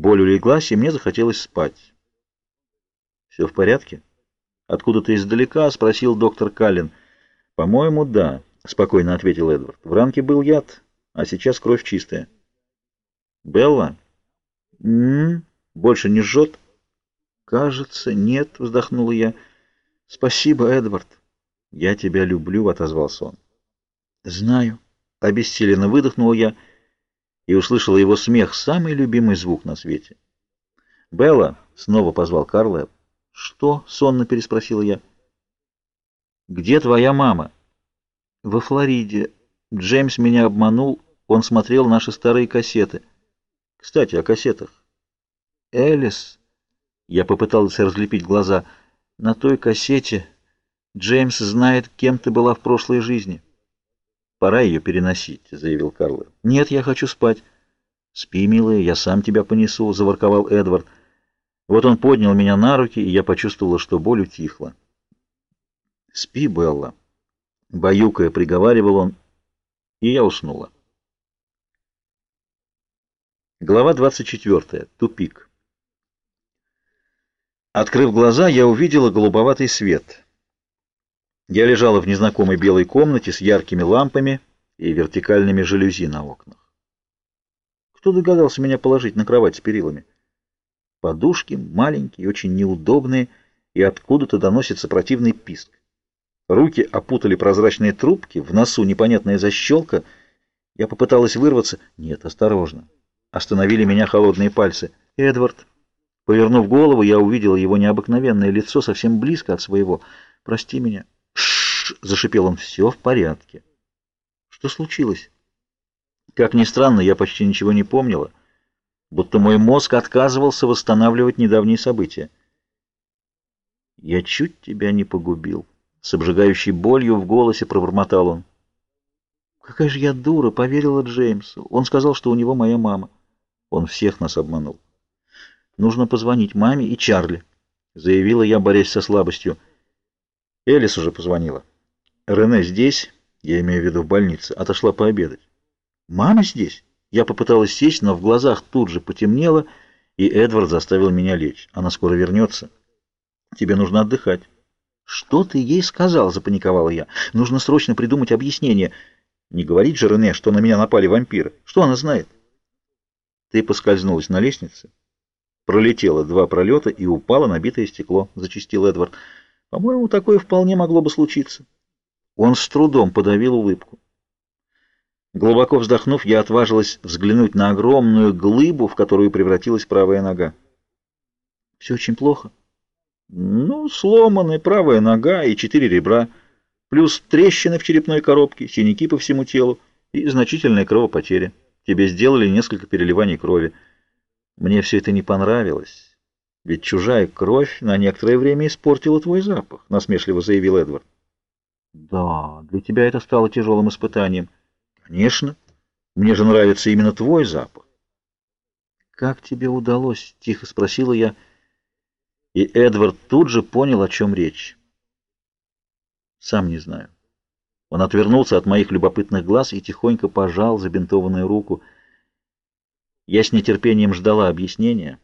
Боль улеглась, и мне захотелось спать. «Все в порядке?» «Откуда-то издалека?» — спросил доктор Каллен. «По-моему, да», — спокойно ответил Эдвард. «В ранке был яд, а сейчас кровь чистая». «Белла?» «М-м, больше не жжет?» «Кажется, нет», — вздохнула я. «Спасибо, Эдвард». «Я тебя люблю», — отозвался он. «Знаю», — обессиленно выдохнула я и услышала его смех, самый любимый звук на свете. «Белла!» — снова позвал Карла. «Что?» — сонно переспросила я. «Где твоя мама?» «Во Флориде. Джеймс меня обманул. Он смотрел наши старые кассеты. Кстати, о кассетах. Элис...» Я попытался разлепить глаза. «На той кассете Джеймс знает, кем ты была в прошлой жизни». «Пора ее переносить», — заявил Карл. «Нет, я хочу спать». «Спи, милая, я сам тебя понесу», — заворковал Эдвард. Вот он поднял меня на руки, и я почувствовала, что боль утихла. «Спи, Белла», — баюкая приговаривал он, и я уснула. Глава 24. Тупик. Открыв глаза, я увидела голубоватый свет — я лежала в незнакомой белой комнате с яркими лампами и вертикальными жалюзи на окнах. Кто догадался меня положить на кровать с перилами? Подушки маленькие, очень неудобные, и откуда-то доносится противный писк. Руки опутали прозрачные трубки, в носу непонятная защелка. Я попыталась вырваться. Нет, осторожно. Остановили меня холодные пальцы. Эдвард. Повернув голову, я увидела его необыкновенное лицо совсем близко от своего. Прости меня. — зашипел он, — все в порядке. Что случилось? Как ни странно, я почти ничего не помнила, будто мой мозг отказывался восстанавливать недавние события. «Я чуть тебя не погубил», — с обжигающей болью в голосе пробормотал он. «Какая же я дура!» — поверила Джеймсу. Он сказал, что у него моя мама. Он всех нас обманул. «Нужно позвонить маме и Чарли», — заявила я, борясь со слабостью. Элис уже позвонила. Рене здесь, я имею в виду в больнице, отошла пообедать. Мама здесь? Я попыталась сесть, но в глазах тут же потемнело, и Эдвард заставил меня лечь. Она скоро вернется. Тебе нужно отдыхать. Что ты ей сказал? Запаниковала я. Нужно срочно придумать объяснение. Не говорить же Рене, что на меня напали вампиры. Что она знает? Ты поскользнулась на лестнице, пролетела два пролета и упала на битое стекло, зачистил Эдвард. По-моему, такое вполне могло бы случиться. Он с трудом подавил улыбку. Глубоко вздохнув, я отважилась взглянуть на огромную глыбу, в которую превратилась правая нога. Все очень плохо. Ну, сломанная правая нога и четыре ребра, плюс трещины в черепной коробке, синяки по всему телу и значительная кровопотеря. Тебе сделали несколько переливаний крови. Мне все это не понравилось, ведь чужая кровь на некоторое время испортила твой запах, насмешливо заявил Эдвард. Да, для тебя это стало тяжелым испытанием. Конечно. Мне же нравится именно твой запах. Как тебе удалось? Тихо спросила я. И Эдвард тут же понял, о чем речь. Сам не знаю. Он отвернулся от моих любопытных глаз и тихонько пожал забинтованную руку. Я с нетерпением ждала объяснения.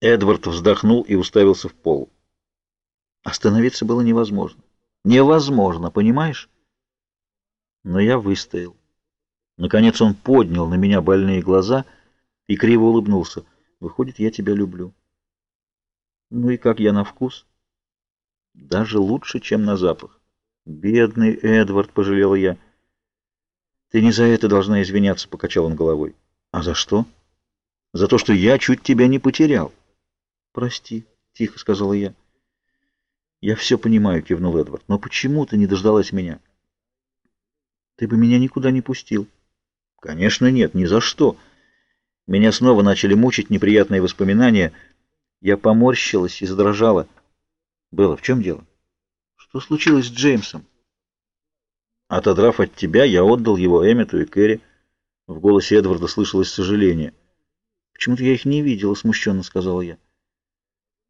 Эдвард вздохнул и уставился в пол. Остановиться было невозможно. Невозможно, понимаешь? Но я выстоял. Наконец он поднял на меня больные глаза и криво улыбнулся. Выходит, я тебя люблю. Ну и как я на вкус? Даже лучше, чем на запах. Бедный Эдвард, пожалела я. Ты не за это должна извиняться, покачал он головой. А за что? За то, что я чуть тебя не потерял. Прости, тихо сказала я. «Я все понимаю», — кивнул Эдвард. «Но почему ты не дождалась меня?» «Ты бы меня никуда не пустил». «Конечно нет, ни за что». Меня снова начали мучить неприятные воспоминания. Я поморщилась и задрожала. «Белла, в чем дело?» «Что случилось с Джеймсом?» Отодрав от тебя, я отдал его Эммету и Кэрри. В голосе Эдварда слышалось сожаление. «Почему-то я их не видела», — смущенно сказала я.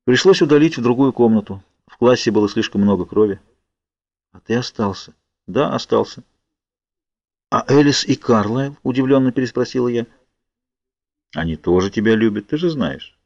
Пришлось удалить в другую комнату. В классе было слишком много крови. А ты остался? Да, остался. А Элис и Карлайл? Удивленно переспросила я. Они тоже тебя любят, ты же знаешь.